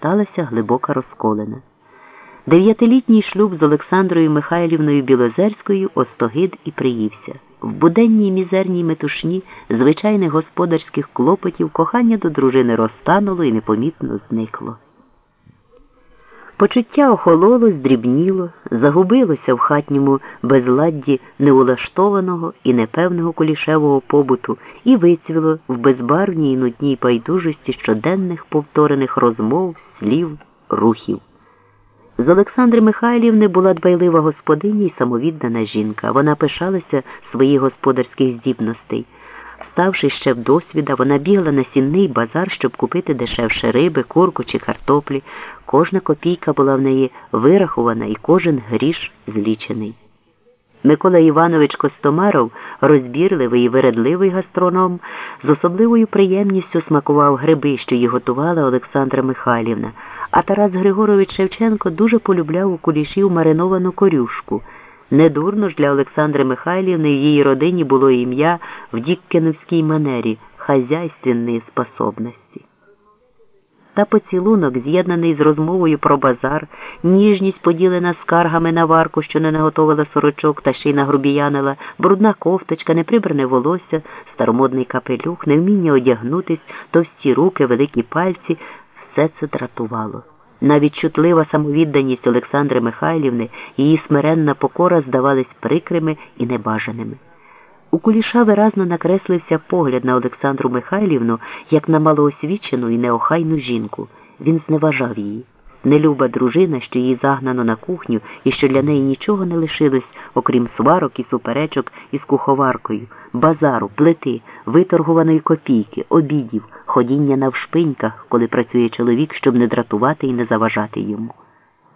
сталася глибока розколена. Дев'ятилітній шлюб з Олександрою Михайлівною Білозерською остогид і приївся. В буденній мізерній метушні звичайних господарських клопотів кохання до дружини розтануло і непомітно зникло. Почуття охололо, здрібніло, загубилося в хатньому безладді неулаштованого і непевного кулішевого побуту і вицвіло в безбарвній і нудній байдужості щоденних повторених розмов, слів, рухів. З Олександри Михайлівни була дбайлива господиня і самовіддана жінка. Вона пишалася своїх господарських здібностей. Ставши ще в досвіда, вона бігла на сінний базар, щоб купити дешевше риби, курку чи картоплі. Кожна копійка була в неї вирахована і кожен гріш злічений. Микола Іванович Костомаров, розбірливий і вередливий гастроном, з особливою приємністю смакував гриби, що її готувала Олександра Михайлівна, а Тарас Григорович Шевченко дуже полюбляв у кулішів мариновану корюшку. Недурно ж для Олександри Михайлівни її родині було ім'я в Діккеновській манері хазяйственної способності. Та поцілунок, з'єднаний з розмовою про базар, ніжність поділена скаргами на варку, що не наготовила сорочок та ще й нагрубіянила, брудна кофточка, неприбране волосся, старомодний капелюх, невміння одягнутись, товсті руки, великі пальці все це дратувало. Навіть чутлива самовідданість Олександри Михайлівни, її смиренна покора здавались прикрими і небажаними. У куліша виразно накреслився погляд на Олександру Михайлівну як на малоосвічену і неохайну жінку. Він зневажав її. Нелюба дружина, що її загнано на кухню і що для неї нічого не лишилось, окрім сварок і суперечок із куховаркою, базару, плити, виторгуваної копійки, обідів, ходіння навшпиньках, коли працює чоловік, щоб не дратувати і не заважати йому.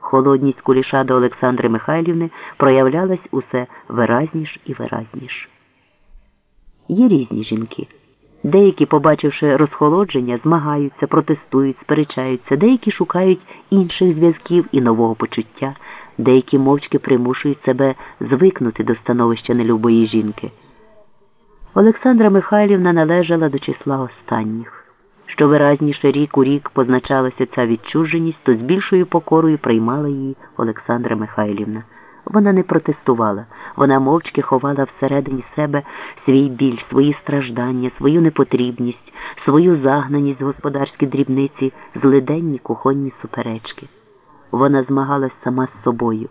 Холодність куліша до Олександри Михайлівни проявлялась усе виразніш і виразніш. Є різні жінки. Деякі, побачивши розхолодження, змагаються, протестують, сперечаються, деякі шукають інших зв'язків і нового почуття, деякі мовчки примушують себе звикнути до становища нелюбої жінки. Олександра Михайлівна належала до числа останніх. Що виразніше рік у рік позначалася ця відчуженість, то з більшою покорою приймала її Олександра Михайлівна. Вона не протестувала, вона мовчки ховала всередині себе свій біль, свої страждання, свою непотрібність, свою загнаність в господарські дрібниці, злиденні кухонні суперечки. Вона змагалась сама з собою.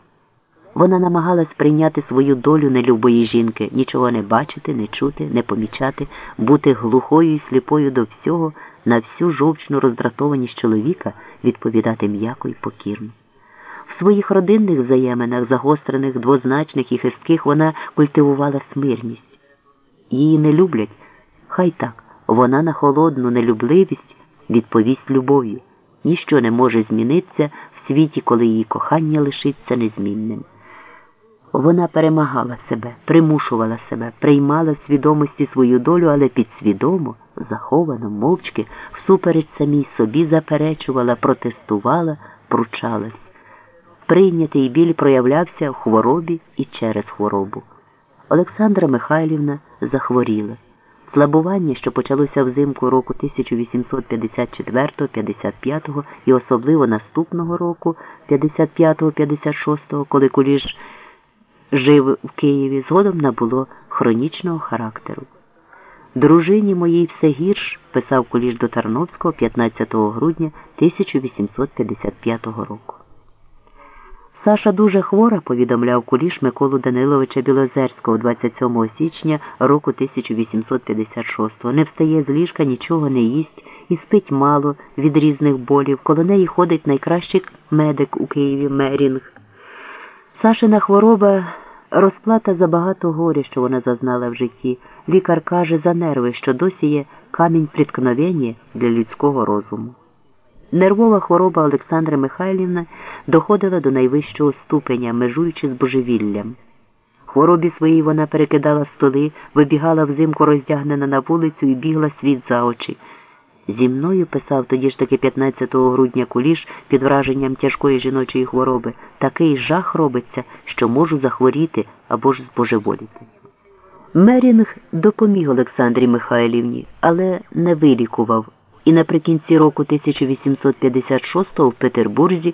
Вона намагалась прийняти свою долю нелюбої жінки, нічого не бачити, не чути, не помічати, бути глухою і сліпою до всього, на всю жовчну роздратованість чоловіка відповідати м'яко і покірно. В своїх родинних взаєминах, загострених, двозначних і хистких, вона культивувала смирність. Її не люблять, хай так, вона на холодну нелюбливість відповість любов'ю. Ніщо не може змінитися в світі, коли її кохання лишиться незмінним. Вона перемагала себе, примушувала себе, приймала в свідомості свою долю, але підсвідомо, заховано, мовчки, всупереч самій собі заперечувала, протестувала, пручалась. Прийнятий біль проявлявся в хворобі і через хворобу. Олександра Михайлівна захворіла. Слабування, що почалося взимку року 1854-55 і особливо наступного року 55-56, коли Куліш жив в Києві, згодом набуло хронічного характеру. Дружині моїй все гірш, писав Куліш до Тарновського 15 грудня 1855 року. Саша дуже хвора, повідомляв Куліш Миколу Даниловича Білозерського 27 січня року 1856 Не встає з ліжка, нічого не їсть і спить мало від різних болів. Коло неї ходить найкращий медик у Києві Мерінг. Сашина хвороба розплата за багато горя, що вона зазнала в житті. Лікар каже за нерви, що досі є камінь приткновення для людського розуму. Нервова хвороба Олександри Михайлівни доходила до найвищого ступеня, межуючи з божевіллям. Хворобі своїй вона перекидала столи, вибігала взимку роздягнена на вулицю і бігла світ за очі. Зі мною писав тоді ж таки 15 грудня куліш під враженням тяжкої жіночої хвороби. Такий жах робиться, що можу захворіти або ж збожеволіти. Мерінг допоміг Олександрі Михайлівні, але не вилікував. І наприкінці року 1856 в Петербурзі